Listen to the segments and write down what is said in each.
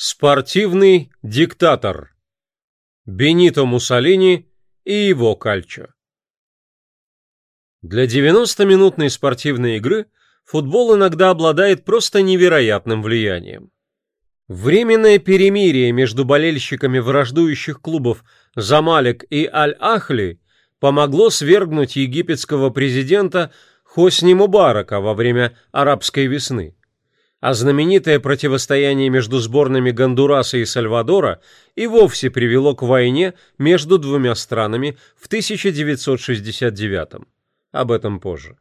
Спортивный диктатор. Бенито Муссолини и его кальчо. Для 90-минутной спортивной игры футбол иногда обладает просто невероятным влиянием. Временное перемирие между болельщиками враждующих клубов Замалек и Аль-Ахли помогло свергнуть египетского президента Хосни Мубарака во время арабской весны а знаменитое противостояние между сборными Гондураса и Сальвадора и вовсе привело к войне между двумя странами в 1969 Об этом позже.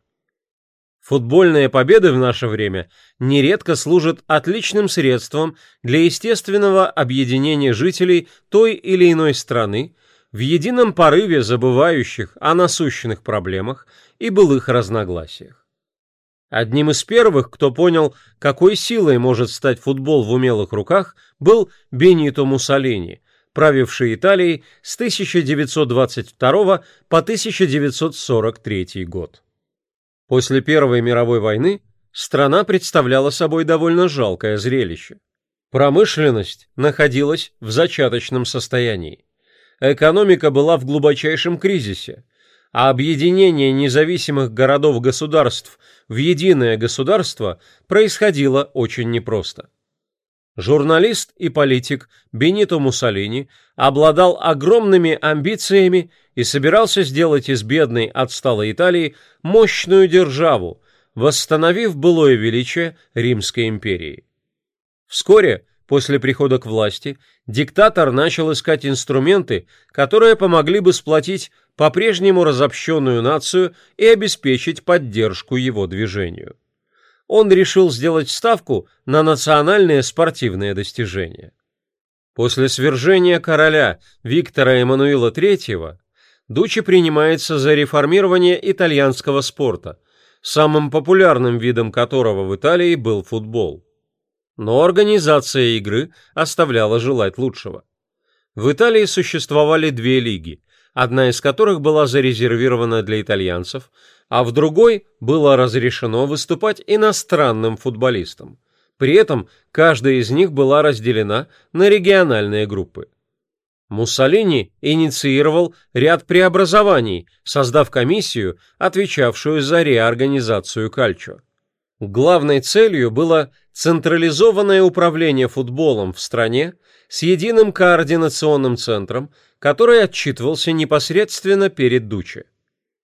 Футбольные победы в наше время нередко служат отличным средством для естественного объединения жителей той или иной страны в едином порыве забывающих о насущных проблемах и былых разногласиях. Одним из первых, кто понял, какой силой может стать футбол в умелых руках, был Бенито Муссолини, правивший Италией с 1922 по 1943 год. После Первой мировой войны страна представляла собой довольно жалкое зрелище. Промышленность находилась в зачаточном состоянии. Экономика была в глубочайшем кризисе – а объединение независимых городов-государств в единое государство происходило очень непросто. Журналист и политик Бенито Муссолини обладал огромными амбициями и собирался сделать из бедной отсталой Италии мощную державу, восстановив былое величие Римской империи. Вскоре после прихода к власти диктатор начал искать инструменты, которые помогли бы сплотить по-прежнему разобщенную нацию и обеспечить поддержку его движению. Он решил сделать ставку на национальные спортивные достижения. После свержения короля Виктора Эммануила III Дучи принимается за реформирование итальянского спорта, самым популярным видом которого в Италии был футбол. Но организация игры оставляла желать лучшего. В Италии существовали две лиги, одна из которых была зарезервирована для итальянцев, а в другой было разрешено выступать иностранным футболистам. При этом каждая из них была разделена на региональные группы. Муссолини инициировал ряд преобразований, создав комиссию, отвечавшую за реорганизацию кальчо. Главной целью было централизованное управление футболом в стране с единым координационным центром, который отчитывался непосредственно перед Дуче.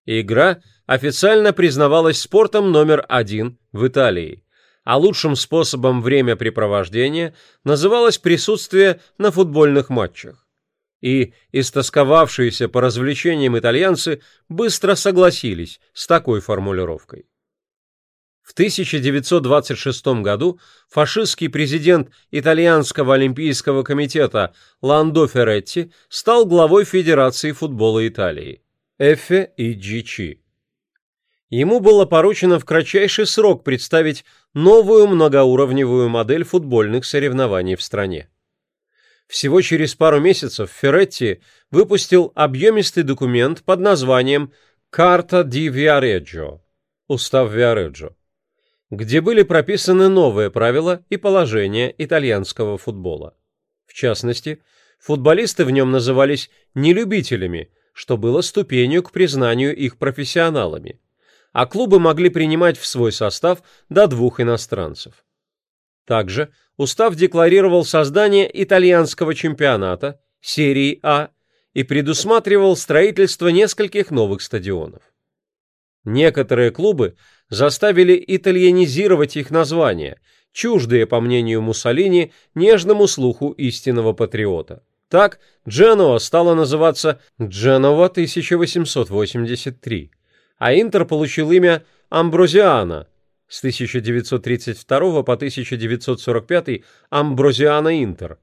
Игра официально признавалась спортом номер один в Италии, а лучшим способом времяпрепровождения называлось присутствие на футбольных матчах. И истосковавшиеся по развлечениям итальянцы быстро согласились с такой формулировкой. В 1926 году фашистский президент Итальянского олимпийского комитета Ландо Ферретти стал главой Федерации футбола Италии FIGC. Ему было поручено в кратчайший срок представить новую многоуровневую модель футбольных соревнований в стране. Всего через пару месяцев Ферретти выпустил объемистый документ под названием «Карта ди Виареджо» – Устав Виареджо где были прописаны новые правила и положения итальянского футбола. В частности, футболисты в нем назывались не любителями, что было ступенью к признанию их профессионалами, а клубы могли принимать в свой состав до двух иностранцев. Также устав декларировал создание итальянского чемпионата, серии А, и предусматривал строительство нескольких новых стадионов. Некоторые клубы заставили итальянизировать их названия, чуждые, по мнению Муссолини, нежному слуху истинного патриота. Так Дженуа стала называться Дженова 1883, а Интер получил имя Амброзиана с 1932 по 1945 Амброзиана Интер.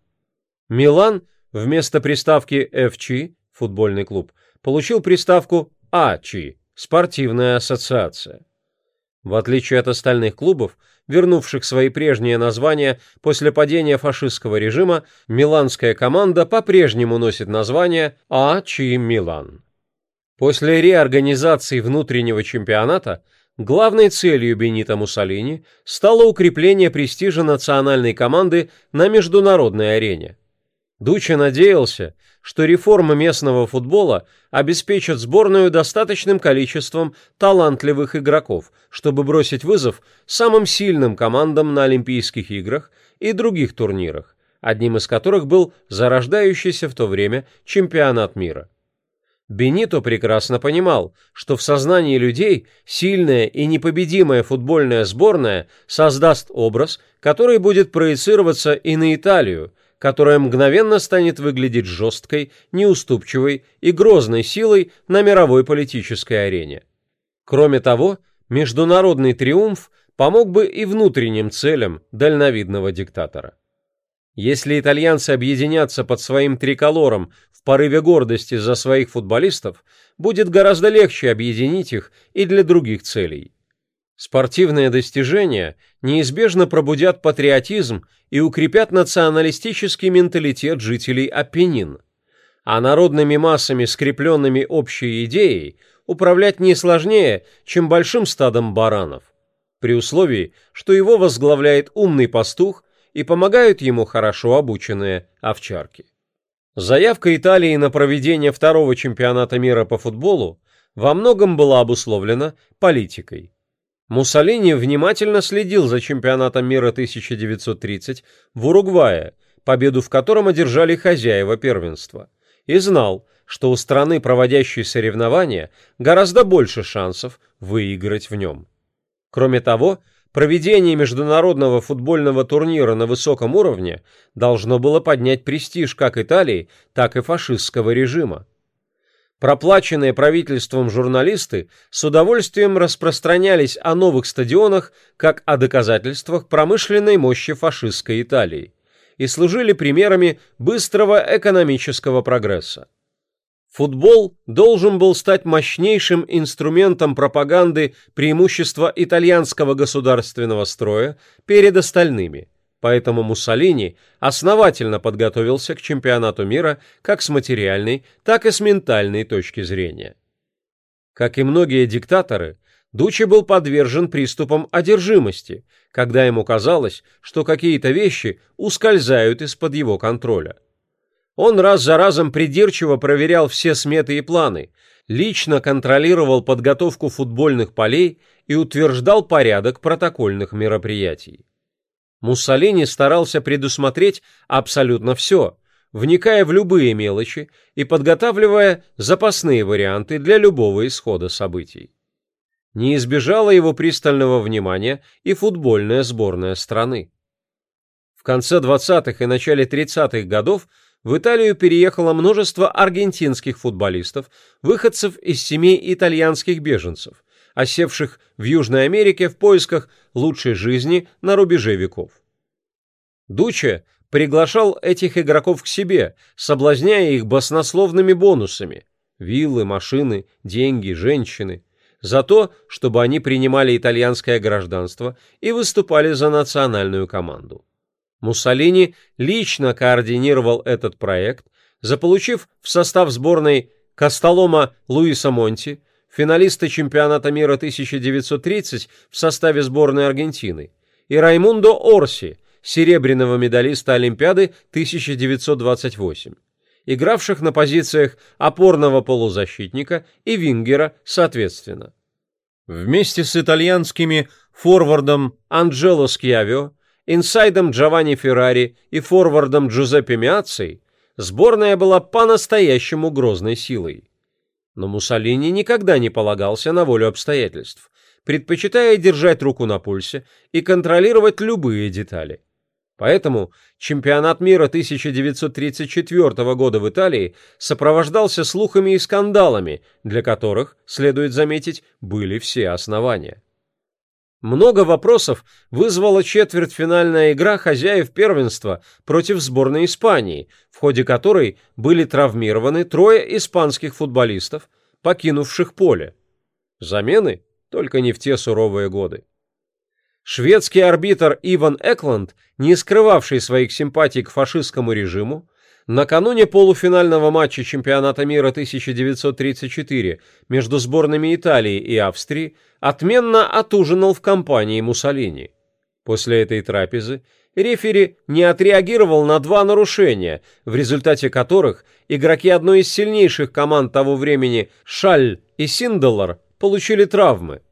Милан вместо приставки FC, футбольный клуб, получил приставку АЧИ, спортивная ассоциация. В отличие от остальных клубов, вернувших свои прежние названия после падения фашистского режима, миланская команда по-прежнему носит название АЧ Милан. После реорганизации внутреннего чемпионата главной целью Бенита Муссолини стало укрепление престижа национальной команды на международной арене. Дуча надеялся, что реформа местного футбола обеспечит сборную достаточным количеством талантливых игроков, чтобы бросить вызов самым сильным командам на Олимпийских играх и других турнирах, одним из которых был зарождающийся в то время чемпионат мира. Бенито прекрасно понимал, что в сознании людей сильная и непобедимая футбольная сборная создаст образ, который будет проецироваться и на Италию, которая мгновенно станет выглядеть жесткой, неуступчивой и грозной силой на мировой политической арене. Кроме того, международный триумф помог бы и внутренним целям дальновидного диктатора. Если итальянцы объединятся под своим триколором в порыве гордости за своих футболистов, будет гораздо легче объединить их и для других целей. Спортивные достижения неизбежно пробудят патриотизм и укрепят националистический менталитет жителей Апеннин. А народными массами, скрепленными общей идеей, управлять не сложнее, чем большим стадом баранов, при условии, что его возглавляет умный пастух и помогают ему хорошо обученные овчарки. Заявка Италии на проведение второго чемпионата мира по футболу во многом была обусловлена политикой. Муссолини внимательно следил за чемпионатом мира 1930 в Уругвае, победу в котором одержали хозяева первенства, и знал, что у страны, проводящей соревнования, гораздо больше шансов выиграть в нем. Кроме того, проведение международного футбольного турнира на высоком уровне должно было поднять престиж как Италии, так и фашистского режима. Проплаченные правительством журналисты с удовольствием распространялись о новых стадионах как о доказательствах промышленной мощи фашистской Италии и служили примерами быстрого экономического прогресса. Футбол должен был стать мощнейшим инструментом пропаганды преимущества итальянского государственного строя перед остальными – Поэтому Муссолини основательно подготовился к чемпионату мира как с материальной, так и с ментальной точки зрения. Как и многие диктаторы, Дучи был подвержен приступам одержимости, когда ему казалось, что какие-то вещи ускользают из-под его контроля. Он раз за разом придирчиво проверял все сметы и планы, лично контролировал подготовку футбольных полей и утверждал порядок протокольных мероприятий. Муссолини старался предусмотреть абсолютно все, вникая в любые мелочи и подготавливая запасные варианты для любого исхода событий. Не избежала его пристального внимания и футбольная сборная страны. В конце 20-х и начале 30-х годов в Италию переехало множество аргентинских футболистов, выходцев из семей итальянских беженцев, осевших в Южной Америке в поисках лучшей жизни на рубеже веков. Дуче приглашал этих игроков к себе, соблазняя их баснословными бонусами – виллы, машины, деньги, женщины – за то, чтобы они принимали итальянское гражданство и выступали за национальную команду. Муссолини лично координировал этот проект, заполучив в состав сборной Костолома Луиса Монти, финалиста чемпионата мира 1930 в составе сборной Аргентины, и Раймундо Орси, серебряного медалиста Олимпиады 1928, игравших на позициях опорного полузащитника и вингера соответственно. Вместе с итальянскими форвардом Анджело Скьявио, инсайдом Джованни Феррари и форвардом Джузеппе Миацци сборная была по-настоящему грозной силой. Но Муссолини никогда не полагался на волю обстоятельств, предпочитая держать руку на пульсе и контролировать любые детали. Поэтому чемпионат мира 1934 года в Италии сопровождался слухами и скандалами, для которых, следует заметить, были все основания. Много вопросов вызвала четвертьфинальная игра хозяев первенства против сборной Испании, в ходе которой были травмированы трое испанских футболистов, покинувших поле. Замены только не в те суровые годы. Шведский арбитр Иван Экланд, не скрывавший своих симпатий к фашистскому режиму, Накануне полуфинального матча чемпионата мира 1934 между сборными Италии и Австрии отменно отужинал в компании Муссолини. После этой трапезы рефери не отреагировал на два нарушения, в результате которых игроки одной из сильнейших команд того времени Шаль и Синделар получили травмы,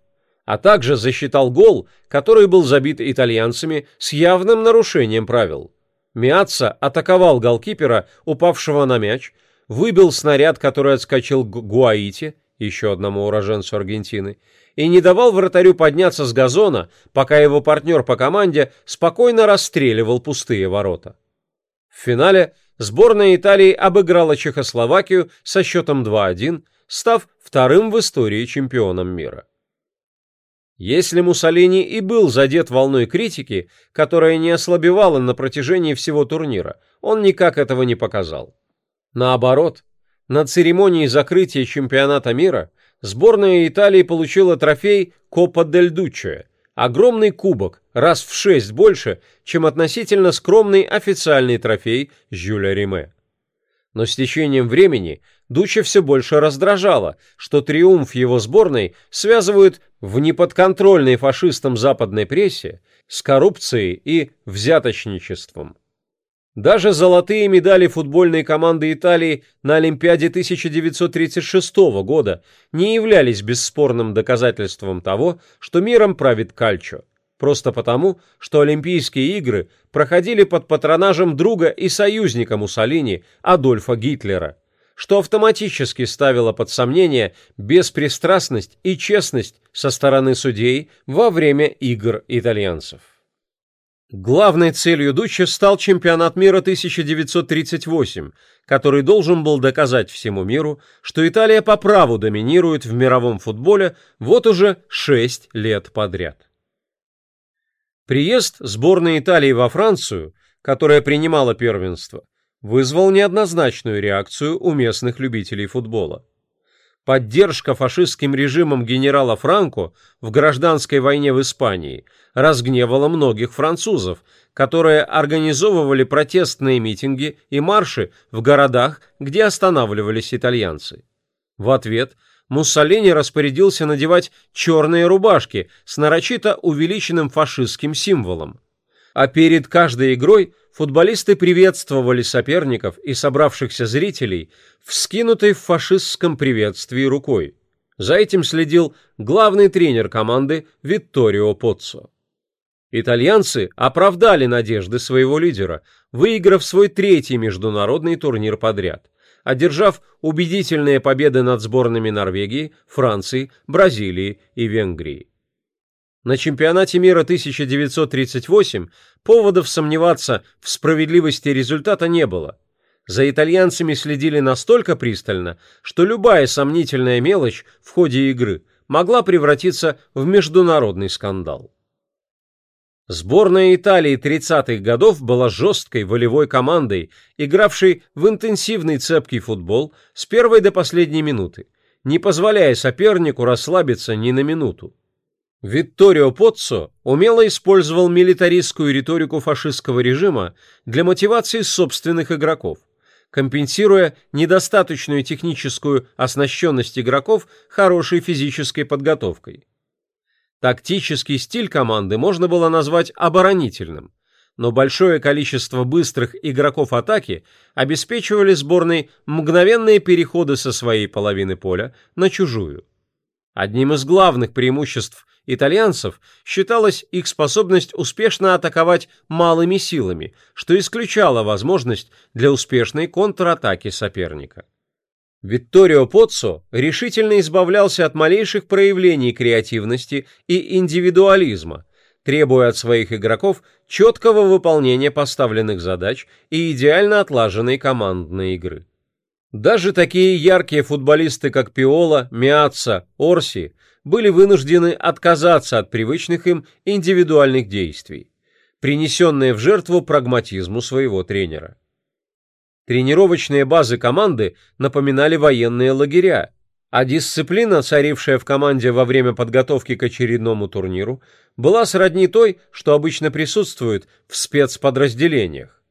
а также засчитал гол, который был забит итальянцами с явным нарушением правил. Миаца атаковал голкипера, упавшего на мяч, выбил снаряд, который отскочил к Гуаите, еще одному уроженцу Аргентины, и не давал вратарю подняться с газона, пока его партнер по команде спокойно расстреливал пустые ворота. В финале сборная Италии обыграла Чехословакию со счетом 2-1, став вторым в истории чемпионом мира. Если Муссолини и был задет волной критики, которая не ослабевала на протяжении всего турнира, он никак этого не показал. Наоборот, на церемонии закрытия чемпионата мира сборная Италии получила трофей Копа дель Дуччо, огромный кубок, раз в шесть больше, чем относительно скромный официальный трофей Жюля Риме. Но с течением времени Дуччо все больше раздражало, что триумф его сборной связывают в неподконтрольной фашистам западной прессе с коррупцией и взяточничеством. Даже золотые медали футбольной команды Италии на Олимпиаде 1936 года не являлись бесспорным доказательством того, что миром правит кальчо, просто потому, что Олимпийские игры проходили под патронажем друга и союзника Муссолини Адольфа Гитлера – что автоматически ставило под сомнение беспристрастность и честность со стороны судей во время игр итальянцев. Главной целью Дуччи стал чемпионат мира 1938, который должен был доказать всему миру, что Италия по праву доминирует в мировом футболе вот уже 6 лет подряд. Приезд сборной Италии во Францию, которая принимала первенство, вызвал неоднозначную реакцию у местных любителей футбола. Поддержка фашистским режимом генерала Франко в гражданской войне в Испании разгневала многих французов, которые организовывали протестные митинги и марши в городах, где останавливались итальянцы. В ответ Муссолини распорядился надевать черные рубашки с нарочито увеличенным фашистским символом. А перед каждой игрой футболисты приветствовали соперников и собравшихся зрителей, вскинутой в фашистском приветствии рукой. За этим следил главный тренер команды Витторио Поццо. Итальянцы оправдали надежды своего лидера, выиграв свой третий международный турнир подряд, одержав убедительные победы над сборными Норвегии, Франции, Бразилии и Венгрии. На чемпионате мира 1938 поводов сомневаться в справедливости результата не было. За итальянцами следили настолько пристально, что любая сомнительная мелочь в ходе игры могла превратиться в международный скандал. Сборная Италии 30-х годов была жесткой волевой командой, игравшей в интенсивный цепкий футбол с первой до последней минуты, не позволяя сопернику расслабиться ни на минуту. Витторио Поццо умело использовал милитаристскую риторику фашистского режима для мотивации собственных игроков, компенсируя недостаточную техническую оснащенность игроков хорошей физической подготовкой. Тактический стиль команды можно было назвать оборонительным, но большое количество быстрых игроков атаки обеспечивали сборной мгновенные переходы со своей половины поля на чужую. Одним из главных преимуществ итальянцев считалась их способность успешно атаковать малыми силами, что исключало возможность для успешной контратаки соперника. Витторио Поццо решительно избавлялся от малейших проявлений креативности и индивидуализма, требуя от своих игроков четкого выполнения поставленных задач и идеально отлаженной командной игры. Даже такие яркие футболисты, как Пиола, Миаца, Орси, были вынуждены отказаться от привычных им индивидуальных действий, принесенные в жертву прагматизму своего тренера. Тренировочные базы команды напоминали военные лагеря, а дисциплина, царившая в команде во время подготовки к очередному турниру, была сродни той, что обычно присутствует в спецподразделениях.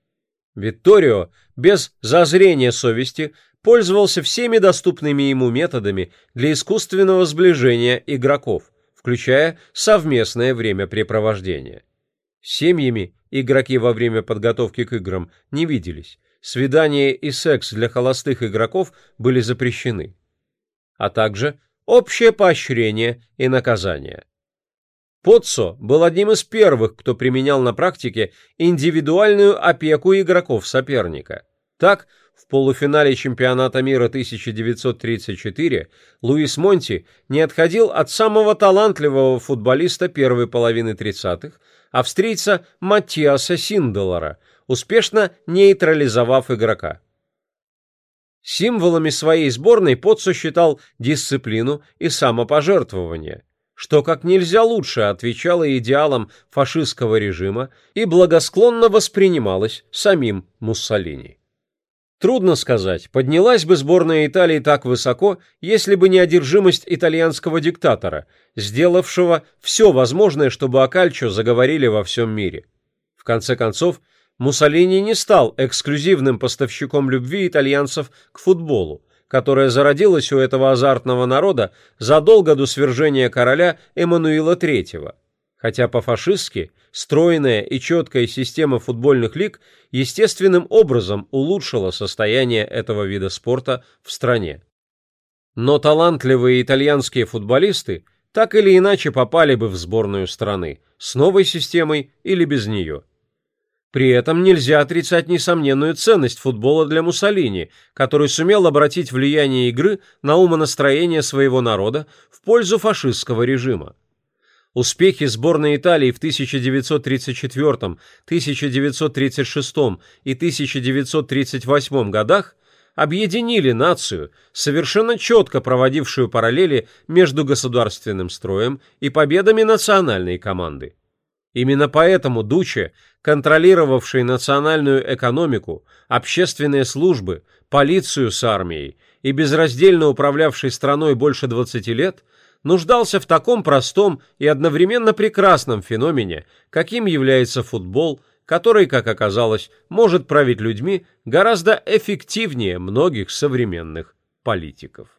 Витторио без зазрения совести пользовался всеми доступными ему методами для искусственного сближения игроков, включая совместное времяпрепровождение. Семьями игроки во время подготовки к играм не виделись, свидания и секс для холостых игроков были запрещены, а также общее поощрение и наказание. Поццо был одним из первых, кто применял на практике индивидуальную опеку игроков соперника. Так, в полуфинале чемпионата мира 1934 Луис Монти не отходил от самого талантливого футболиста первой половины 30-х, австрийца Матиаса Синделора, успешно нейтрализовав игрока. Символами своей сборной Поццо считал дисциплину и самопожертвование, что как нельзя лучше отвечало идеалам фашистского режима и благосклонно воспринималось самим Муссолини. Трудно сказать, поднялась бы сборная Италии так высоко, если бы не одержимость итальянского диктатора, сделавшего все возможное, чтобы о кальчо заговорили во всем мире. В конце концов, Муссолини не стал эксклюзивным поставщиком любви итальянцев к футболу, которая зародилась у этого азартного народа задолго до свержения короля Эммануила III, хотя по-фашистски стройная и четкая система футбольных лиг естественным образом улучшила состояние этого вида спорта в стране. Но талантливые итальянские футболисты так или иначе попали бы в сборную страны, с новой системой или без нее. При этом нельзя отрицать несомненную ценность футбола для Муссолини, который сумел обратить влияние игры на умонастроение своего народа в пользу фашистского режима. Успехи сборной Италии в 1934, 1936 и 1938 годах объединили нацию, совершенно четко проводившую параллели между государственным строем и победами национальной команды. Именно поэтому Дуче, контролировавший национальную экономику, общественные службы, полицию с армией и безраздельно управлявший страной больше 20 лет, нуждался в таком простом и одновременно прекрасном феномене, каким является футбол, который, как оказалось, может править людьми гораздо эффективнее многих современных политиков.